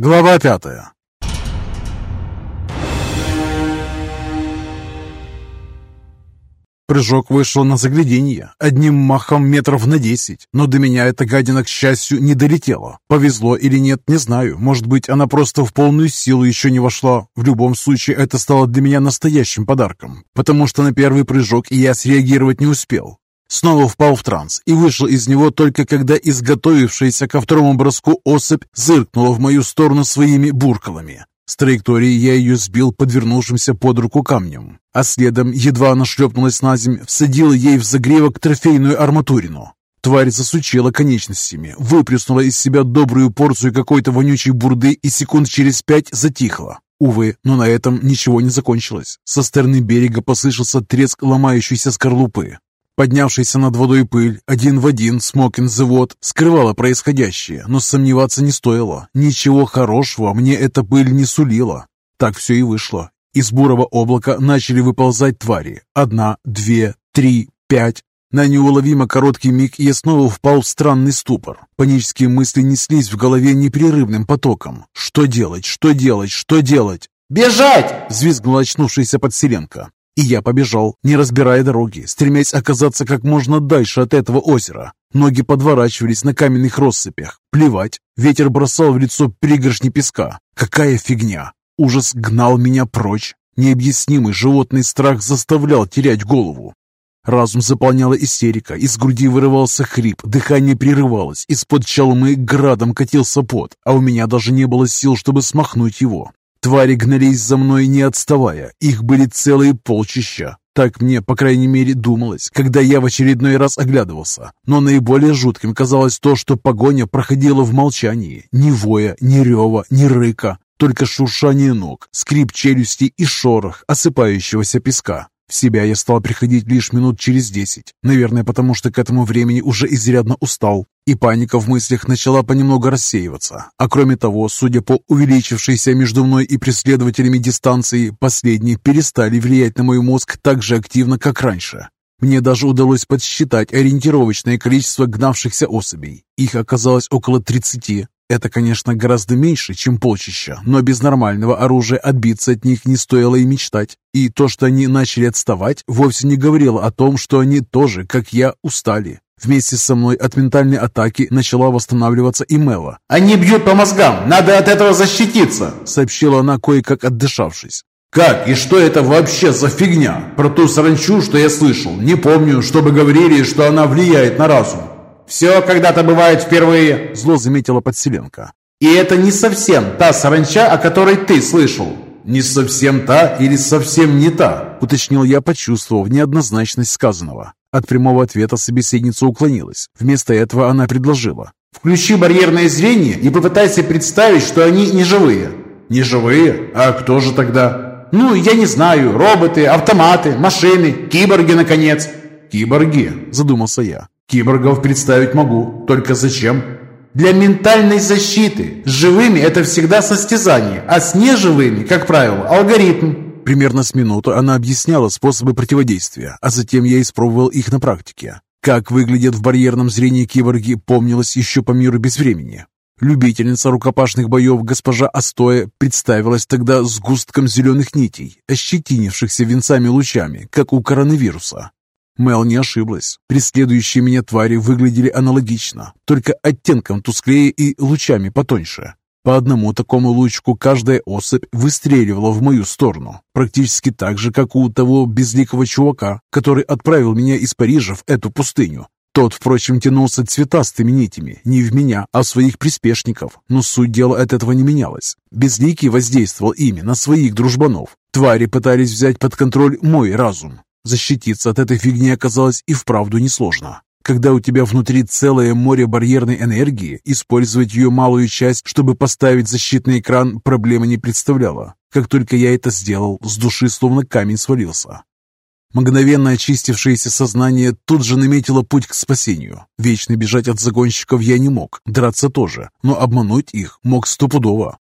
Глава пятая. Прыжок вышел на загляденье, одним махом метров на десять, но до меня эта гадина, к счастью, не долетела. Повезло или нет, не знаю. Может быть, она просто в полную силу еще не вошла. В любом случае, это стало для меня настоящим подарком, потому что на первый прыжок я среагировать не успел. Снова впал в транс и вышел из него только когда изготовившаяся ко второму броску особь зыркнула в мою сторону своими буркалами. С траектории я ее сбил подвернувшимся под руку камнем, а следом, едва она шлепнулась на землю, всадила ей в загревок трофейную арматурину. Тварь засучила конечностями, выплеснула из себя добрую порцию какой-то вонючей бурды и секунд через пять затихла. Увы, но на этом ничего не закончилось. Со стороны берега послышался треск ломающейся скорлупы. Поднявшийся над водой пыль, один в один смокин завод, скрывала происходящее, но сомневаться не стоило. Ничего хорошего мне эта пыль не сулила. Так все и вышло. Из бурого облака начали выползать твари. Одна, две, три, пять. На неуловимо короткий миг я снова впал в странный ступор. Панические мысли неслись в голове непрерывным потоком. Что делать? Что делать? Что делать? «Бежать!» – взвизгнула очнувшаяся подселенка. И я побежал, не разбирая дороги, стремясь оказаться как можно дальше от этого озера. Ноги подворачивались на каменных россыпях. Плевать, ветер бросал в лицо пригоршни песка. Какая фигня! Ужас гнал меня прочь. Необъяснимый животный страх заставлял терять голову. Разум заполняла истерика, из груди вырывался хрип, дыхание прерывалось, из-под чалмы градом катился пот, а у меня даже не было сил, чтобы смахнуть его. Твари гнались за мной, не отставая. Их были целые полчища. Так мне, по крайней мере, думалось, когда я в очередной раз оглядывался. Но наиболее жутким казалось то, что погоня проходила в молчании. Ни воя, ни рева, ни рыка. Только шуршание ног, скрип челюсти и шорох осыпающегося песка. В себя я стал приходить лишь минут через десять, наверное, потому что к этому времени уже изрядно устал, и паника в мыслях начала понемногу рассеиваться. А кроме того, судя по увеличившейся между мной и преследователями дистанции, последние перестали влиять на мой мозг так же активно, как раньше. Мне даже удалось подсчитать ориентировочное количество гнавшихся особей. Их оказалось около тридцати. Это, конечно, гораздо меньше, чем полчища, но без нормального оружия отбиться от них не стоило и мечтать. И то, что они начали отставать, вовсе не говорило о том, что они тоже, как я, устали. Вместе со мной от ментальной атаки начала восстанавливаться и Мела. «Они бьют по мозгам! Надо от этого защититься!» Сообщила она, кое-как отдышавшись. «Как и что это вообще за фигня? Про ту саранчу, что я слышал, не помню, чтобы говорили, что она влияет на разум. «Все когда-то бывает впервые», – зло заметила подселенка. «И это не совсем та саранча, о которой ты слышал». «Не совсем та или совсем не та?» – уточнил я, почувствовав неоднозначность сказанного. От прямого ответа собеседница уклонилась. Вместо этого она предложила. «Включи барьерное зрение и попытайся представить, что они не живые». «Не живые? А кто же тогда?» «Ну, я не знаю. Роботы, автоматы, машины, киборги, наконец». «Киборги?» – задумался я. Киборгов представить могу, только зачем? Для ментальной защиты. С живыми это всегда состязание, а с неживыми, как правило, алгоритм. Примерно с минуту она объясняла способы противодействия, а затем я испробовал их на практике. Как выглядят в барьерном зрении киборги, помнилось еще по миру без времени. Любительница рукопашных боев госпожа Астоя представилась тогда с густком зеленых нитей, ощетинившихся венцами лучами, как у коронавируса. Мел не ошиблась. Преследующие меня твари выглядели аналогично, только оттенком тусклее и лучами потоньше. По одному такому лучку каждая особь выстреливала в мою сторону, практически так же, как у того безликого чувака, который отправил меня из Парижа в эту пустыню. Тот, впрочем, тянулся цветастыми нитями, не в меня, а в своих приспешников, но суть дела от этого не менялась. Безликий воздействовал ими на своих дружбанов. Твари пытались взять под контроль мой разум, Защититься от этой фигни оказалось и вправду несложно. Когда у тебя внутри целое море барьерной энергии, использовать ее малую часть, чтобы поставить защитный экран, проблемы не представляла. Как только я это сделал, с души словно камень свалился. Мгновенно очистившееся сознание тут же наметило путь к спасению. Вечно бежать от загонщиков я не мог, драться тоже, но обмануть их мог стопудово.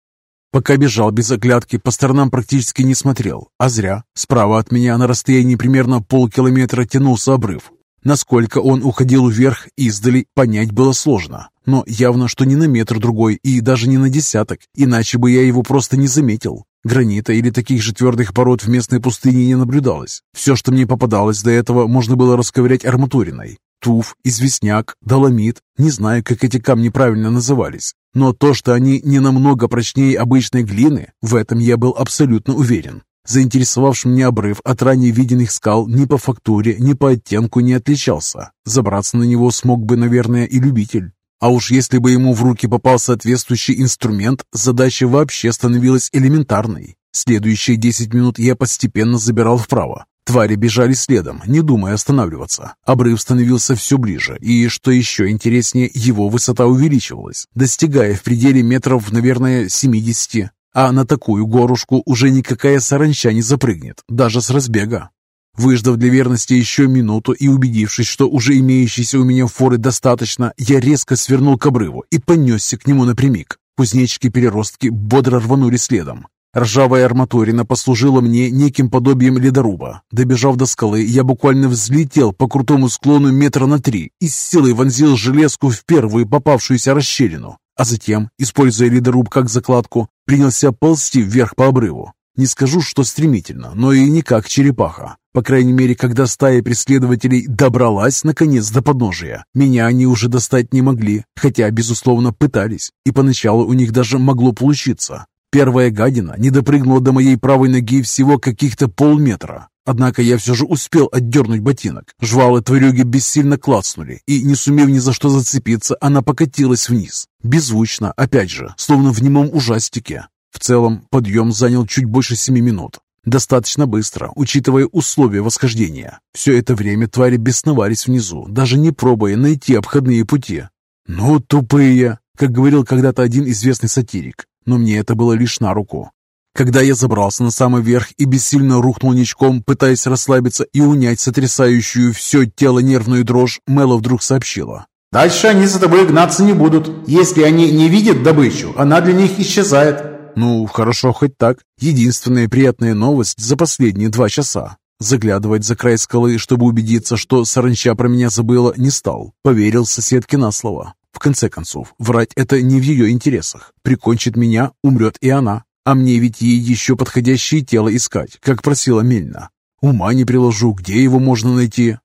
Пока бежал без оглядки, по сторонам практически не смотрел, а зря. Справа от меня на расстоянии примерно полкилометра тянулся обрыв. Насколько он уходил вверх издали, понять было сложно. Но явно, что не на метр другой и даже не на десяток, иначе бы я его просто не заметил. Гранита или таких же твердых пород в местной пустыне не наблюдалось. Все, что мне попадалось до этого, можно было расковырять арматуриной. Туф, известняк, доломит, не знаю, как эти камни правильно назывались. Но то, что они не намного прочнее обычной глины, в этом я был абсолютно уверен. Заинтересовавший меня обрыв от ранее виденных скал ни по фактуре, ни по оттенку не отличался. Забраться на него смог бы, наверное, и любитель. А уж если бы ему в руки попал соответствующий инструмент, задача вообще становилась элементарной. Следующие 10 минут я постепенно забирал вправо. Твари бежали следом, не думая останавливаться. Обрыв становился все ближе, и, что еще интереснее, его высота увеличивалась, достигая в пределе метров, наверное, 70. А на такую горушку уже никакая саранча не запрыгнет, даже с разбега. Выждав для верности еще минуту и убедившись, что уже имеющейся у меня форы достаточно, я резко свернул к обрыву и понесся к нему напрямик. Кузнечики-переростки бодро рванули следом. Ржавая арматурина послужила мне неким подобием ледоруба. Добежав до скалы, я буквально взлетел по крутому склону метра на три и с силой вонзил железку в первую попавшуюся расщелину а затем, используя ледоруб как закладку, принялся ползти вверх по обрыву. Не скажу, что стремительно, но и не как черепаха. По крайней мере, когда стая преследователей добралась наконец до подножия, меня они уже достать не могли, хотя, безусловно, пытались, и поначалу у них даже могло получиться. Первая гадина не допрыгнула до моей правой ноги всего каких-то полметра, Однако я все же успел отдернуть ботинок. Жвалы тварюги бессильно клацнули, и, не сумев ни за что зацепиться, она покатилась вниз. Беззвучно, опять же, словно в немом ужастике. В целом, подъем занял чуть больше семи минут. Достаточно быстро, учитывая условия восхождения. Все это время твари бесновались внизу, даже не пробуя найти обходные пути. «Ну, тупые!» как говорил когда-то один известный сатирик. Но мне это было лишь на руку. Когда я забрался на самый верх и бессильно рухнул ничком, пытаясь расслабиться и унять сотрясающую все тело нервную дрожь, Мэла вдруг сообщила. «Дальше они за тобой гнаться не будут. Если они не видят добычу, она для них исчезает». «Ну, хорошо, хоть так. Единственная приятная новость за последние два часа. Заглядывать за край скалы, чтобы убедиться, что саранча про меня забыла, не стал. Поверил соседке на слово. В конце концов, врать это не в ее интересах. Прикончит меня, умрет и она. А мне ведь ей еще подходящее тело искать, как просила Мельна. Ума не приложу, где его можно найти.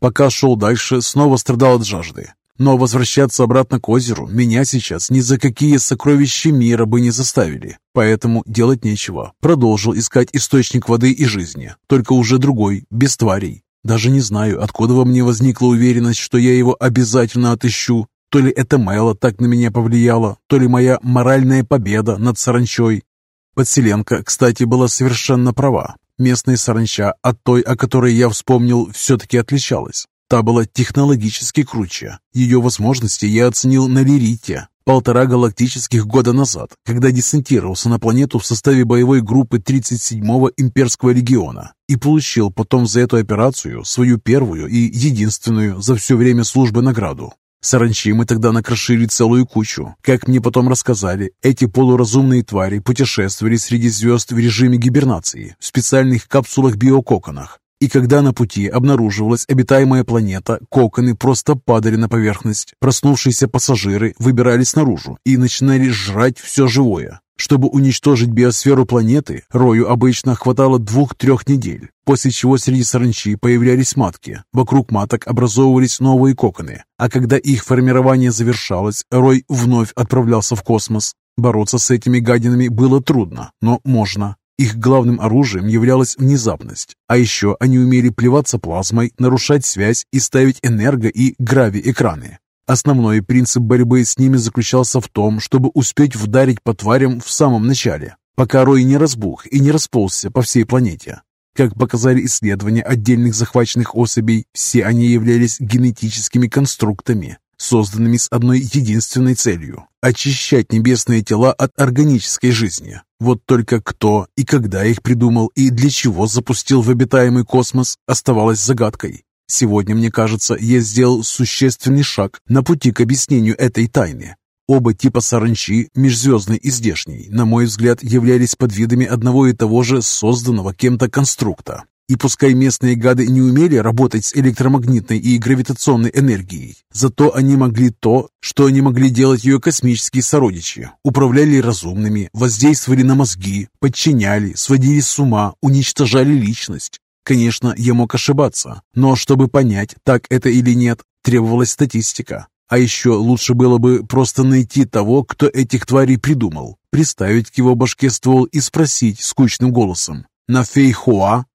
Пока шел дальше, снова страдал от жажды. Но возвращаться обратно к озеру меня сейчас ни за какие сокровища мира бы не заставили. Поэтому делать нечего. Продолжил искать источник воды и жизни, только уже другой, без тварей. Даже не знаю, откуда во мне возникла уверенность, что я его обязательно отыщу. То ли это Мэла так на меня повлияло, то ли моя моральная победа над саранчой. Подселенка, кстати, была совершенно права. Местная саранча от той, о которой я вспомнил, все-таки отличалась. Та была технологически круче. Ее возможности я оценил на Лирите, полтора галактических года назад, когда десантировался на планету в составе боевой группы 37-го имперского легиона и получил потом за эту операцию свою первую и единственную за все время службы награду. Саранчи мы тогда накрошили целую кучу. Как мне потом рассказали, эти полуразумные твари путешествовали среди звезд в режиме гибернации, в специальных капсулах-биококонах, и когда на пути обнаруживалась обитаемая планета, коконы просто падали на поверхность. Проснувшиеся пассажиры выбирались наружу и начинали жрать все живое. Чтобы уничтожить биосферу планеты, Рою обычно хватало двух-трех недель, после чего среди саранчи появлялись матки. Вокруг маток образовывались новые коконы, а когда их формирование завершалось, Рой вновь отправлялся в космос. Бороться с этими гадинами было трудно, но можно. Их главным оружием являлась внезапность, а еще они умели плеваться плазмой, нарушать связь и ставить энерго- и грави-экраны. Основной принцип борьбы с ними заключался в том, чтобы успеть вдарить по тварям в самом начале, пока рой не разбух и не расползся по всей планете. Как показали исследования отдельных захваченных особей, все они являлись генетическими конструктами, созданными с одной единственной целью – очищать небесные тела от органической жизни. Вот только кто и когда их придумал и для чего запустил в обитаемый космос, оставалось загадкой. Сегодня, мне кажется, я сделал существенный шаг на пути к объяснению этой тайны. Оба типа саранчи, межзвездный и здешний, на мой взгляд, являлись подвидами одного и того же созданного кем-то конструкта. И пускай местные гады не умели работать с электромагнитной и гравитационной энергией, зато они могли то, что они могли делать ее космические сородичи. Управляли разумными, воздействовали на мозги, подчиняли, сводили с ума, уничтожали личность. Конечно, я мог ошибаться, но чтобы понять, так это или нет, требовалась статистика. А еще лучше было бы просто найти того, кто этих тварей придумал, приставить к его башке ствол и спросить скучным голосом. «На Фейхуа?»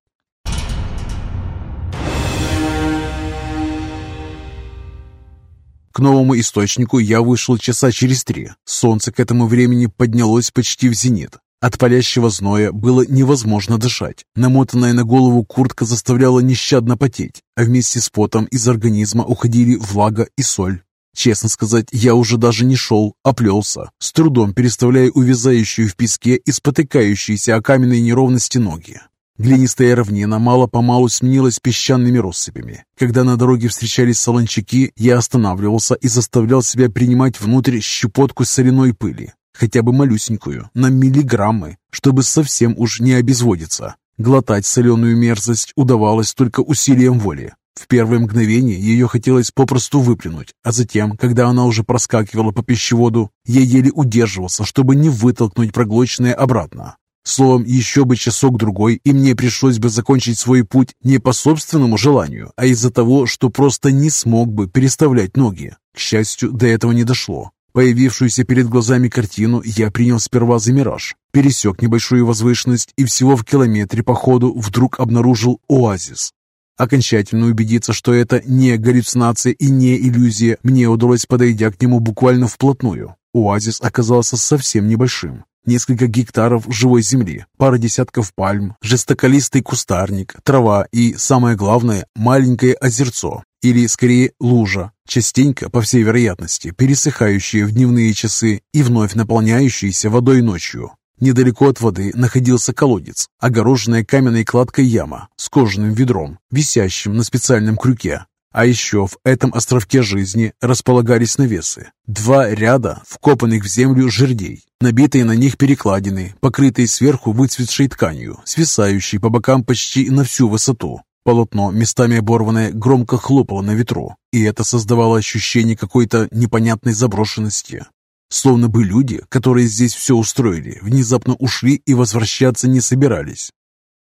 К новому источнику я вышел часа через три. Солнце к этому времени поднялось почти в зенит. От палящего зноя было невозможно дышать. Намотанная на голову куртка заставляла нещадно потеть, а вместе с потом из организма уходили влага и соль. Честно сказать, я уже даже не шел, а плелся, с трудом переставляя увязающую в песке и спотыкающиеся о каменные неровности ноги. Глинистая равнина мало-помалу сменилась песчаными россыпями. Когда на дороге встречались солончаки, я останавливался и заставлял себя принимать внутрь щепотку соляной пыли, хотя бы малюсенькую, на миллиграммы, чтобы совсем уж не обезводиться. Глотать соленую мерзость удавалось только усилием воли. В первое мгновение ее хотелось попросту выплюнуть, а затем, когда она уже проскакивала по пищеводу, я еле удерживался, чтобы не вытолкнуть проглоченное обратно. Словом, еще бы часок-другой, и мне пришлось бы закончить свой путь не по собственному желанию, а из-за того, что просто не смог бы переставлять ноги. К счастью, до этого не дошло. Появившуюся перед глазами картину я принял сперва за мираж, пересек небольшую возвышенность и всего в километре по ходу вдруг обнаружил оазис. Окончательно убедиться, что это не галлюцинация и не иллюзия, мне удалось, подойдя к нему буквально вплотную. Оазис оказался совсем небольшим несколько гектаров живой земли, пара десятков пальм, жестоколистый кустарник, трава и, самое главное, маленькое озерцо, или скорее лужа, частенько, по всей вероятности, пересыхающие в дневные часы и вновь наполняющиеся водой ночью. Недалеко от воды находился колодец, огороженная каменной кладкой яма с кожаным ведром, висящим на специальном крюке, а еще в этом островке жизни располагались навесы. Два ряда вкопанных в землю жердей, набитые на них перекладины, покрытые сверху выцветшей тканью, свисающей по бокам почти на всю высоту. Полотно, местами оборванное, громко хлопало на ветру, и это создавало ощущение какой-то непонятной заброшенности. Словно бы люди, которые здесь все устроили, внезапно ушли и возвращаться не собирались.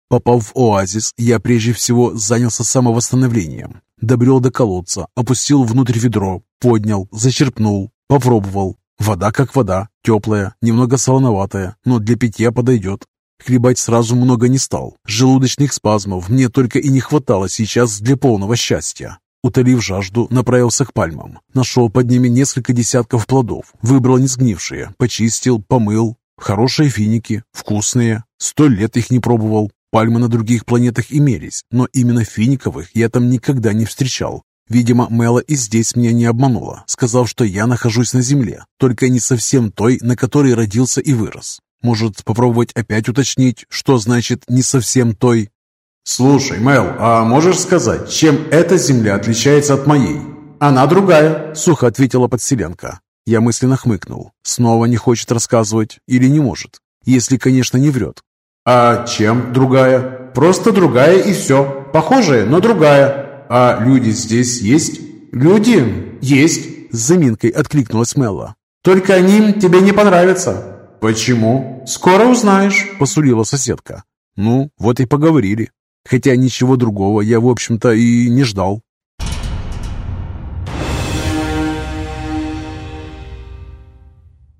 Попав в оазис, я прежде всего занялся самовосстановлением. Добрел до колодца, опустил внутрь ведро, поднял, зачерпнул, попробовал. Вода как вода, теплая, немного солоноватая, но для питья подойдет. Хлебать сразу много не стал. Желудочных спазмов мне только и не хватало сейчас для полного счастья. Утолив жажду, направился к пальмам. Нашел под ними несколько десятков плодов. Выбрал не сгнившие, почистил, помыл. Хорошие финики, вкусные. Сто лет их не пробовал. Пальмы на других планетах имелись, но именно финиковых я там никогда не встречал. Видимо, Мэла и здесь меня не обманула, сказав, что я нахожусь на Земле, только не совсем той, на которой родился и вырос. Может, попробовать опять уточнить, что значит «не совсем той»? «Слушай, Мэл, а можешь сказать, чем эта Земля отличается от моей?» «Она другая», — сухо ответила подселенка. Я мысленно хмыкнул. Снова не хочет рассказывать или не может, если, конечно, не врет. «А чем другая?» «Просто другая и все. Похожая, но другая». «А люди здесь есть?» «Люди есть», — с заминкой откликнулась Мелла. «Только они тебе не понравятся». «Почему?» «Скоро узнаешь», — посулила соседка. «Ну, вот и поговорили. Хотя ничего другого я, в общем-то, и не ждал».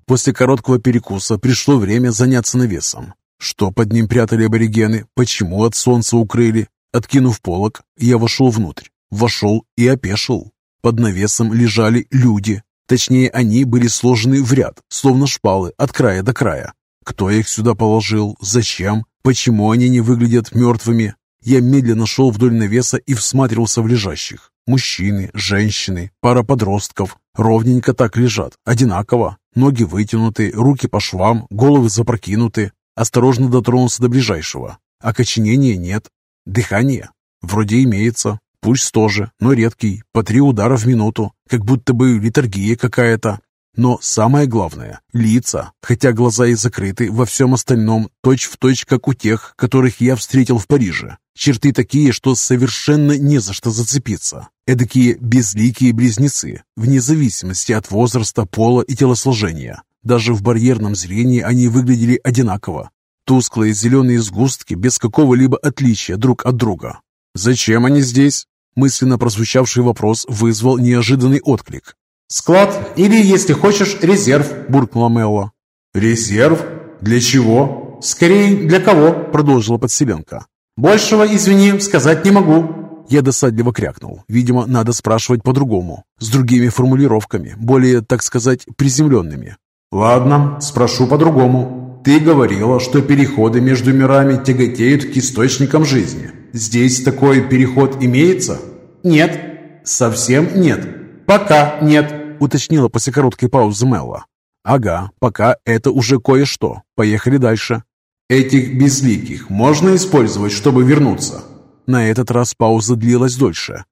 После короткого перекуса пришло время заняться навесом. Что под ним прятали аборигены? Почему от солнца укрыли? Откинув полог, я вошел внутрь. Вошел и опешил. Под навесом лежали люди. Точнее, они были сложены в ряд, словно шпалы, от края до края. Кто их сюда положил? Зачем? Почему они не выглядят мертвыми? Я медленно шел вдоль навеса и всматривался в лежащих. Мужчины, женщины, пара подростков. Ровненько так лежат, одинаково. Ноги вытянуты, руки по швам, головы запрокинуты. Осторожно дотронулся до ближайшего. Окоченения нет. Дыхание? Вроде имеется. Пульс тоже, но редкий, по три удара в минуту, как будто бы литургия какая-то. Но самое главное – лица, хотя глаза и закрыты во всем остальном, точь-в-точь, точь, как у тех, которых я встретил в Париже. Черты такие, что совершенно не за что зацепиться. Эдакие безликие близнецы, вне зависимости от возраста, пола и телосложения. Даже в барьерном зрении они выглядели одинаково. Тусклые зеленые сгустки без какого-либо отличия друг от друга. «Зачем они здесь?» Мысленно прозвучавший вопрос вызвал неожиданный отклик. «Склад или, если хочешь, резерв», – буркнула Мелла. «Резерв? Для чего?» «Скорее, для кого?» – продолжила подселенка. «Большего, извини, сказать не могу». Я досадливо крякнул. Видимо, надо спрашивать по-другому, с другими формулировками, более, так сказать, приземленными. «Ладно, спрошу по-другому. Ты говорила, что переходы между мирами тяготеют к источникам жизни. Здесь такой переход имеется?» «Нет». «Совсем нет?» «Пока нет», — уточнила после короткой паузы Мелла. «Ага, пока это уже кое-что. Поехали дальше». «Этих безликих можно использовать, чтобы вернуться?» На этот раз пауза длилась дольше.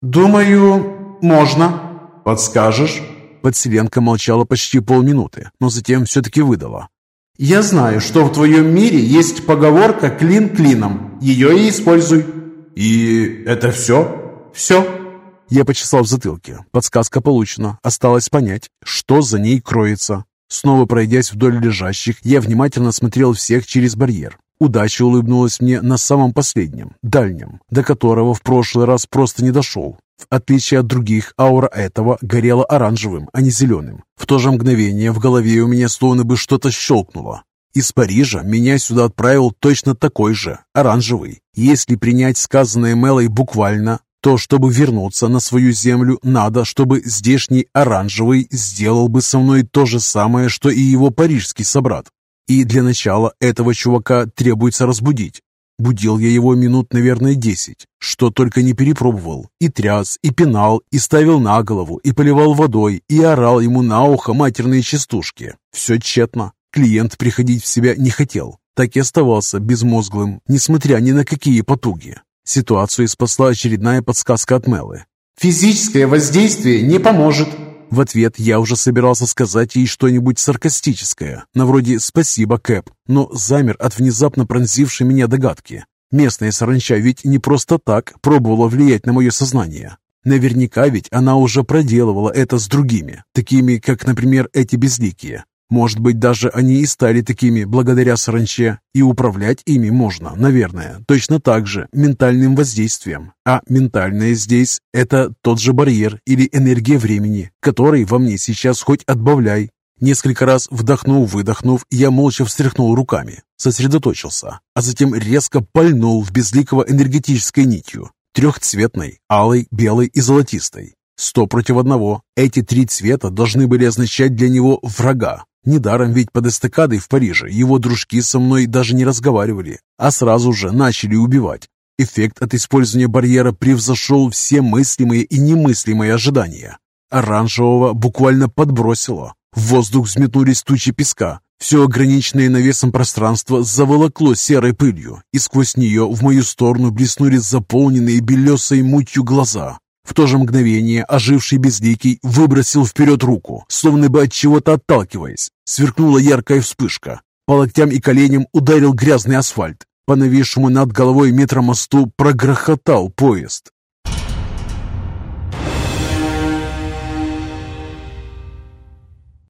«Думаю, можно. Подскажешь?» Подселенка молчала почти полминуты, но затем все-таки выдала. «Я знаю, что в твоем мире есть поговорка «клин клином». Ее и используй». «И это все?» «Все». Я почесал в затылке. Подсказка получена. Осталось понять, что за ней кроется. Снова пройдясь вдоль лежащих, я внимательно смотрел всех через барьер. Удача улыбнулась мне на самом последнем, дальнем, до которого в прошлый раз просто не дошел. В отличие от других, аура этого горела оранжевым, а не зеленым. В то же мгновение в голове у меня словно бы что-то щелкнуло. Из Парижа меня сюда отправил точно такой же, оранжевый. Если принять сказанное Мелой буквально, то, чтобы вернуться на свою землю, надо, чтобы здешний оранжевый сделал бы со мной то же самое, что и его парижский собрат. И для начала этого чувака требуется разбудить. Будил я его минут, наверное, десять, что только не перепробовал. И тряс, и пинал, и ставил на голову, и поливал водой, и орал ему на ухо матерные частушки. Все тщетно. Клиент приходить в себя не хотел, так и оставался безмозглым, несмотря ни на какие потуги. Ситуацию спасла очередная подсказка от Мелы. «Физическое воздействие не поможет». В ответ я уже собирался сказать ей что-нибудь саркастическое, на вроде «спасибо, Кэп», но замер от внезапно пронзившей меня догадки. Местная саранча ведь не просто так пробовала влиять на мое сознание. Наверняка ведь она уже проделывала это с другими, такими, как, например, эти безликие. Может быть, даже они и стали такими благодаря саранче, и управлять ими можно, наверное, точно так же ментальным воздействием. А ментальное здесь – это тот же барьер или энергия времени, который во мне сейчас хоть отбавляй. Несколько раз вдохнув-выдохнув, я молча встряхнул руками, сосредоточился, а затем резко пальнул в безликого энергетической нитью, трехцветной, алой, белой и золотистой. Сто против одного. Эти три цвета должны были означать для него врага, Недаром ведь под эстакадой в Париже его дружки со мной даже не разговаривали, а сразу же начали убивать. Эффект от использования барьера превзошел все мыслимые и немыслимые ожидания. Оранжевого буквально подбросило. В воздух взметнулись тучи песка. Все ограниченное навесом пространство заволокло серой пылью, и сквозь нее в мою сторону блеснули заполненные белесой мутью глаза. В то же мгновение оживший безликий выбросил вперед руку, словно бы от чего-то отталкиваясь. Сверкнула яркая вспышка. По локтям и коленям ударил грязный асфальт. По нависшему над головой метромосту прогрохотал поезд.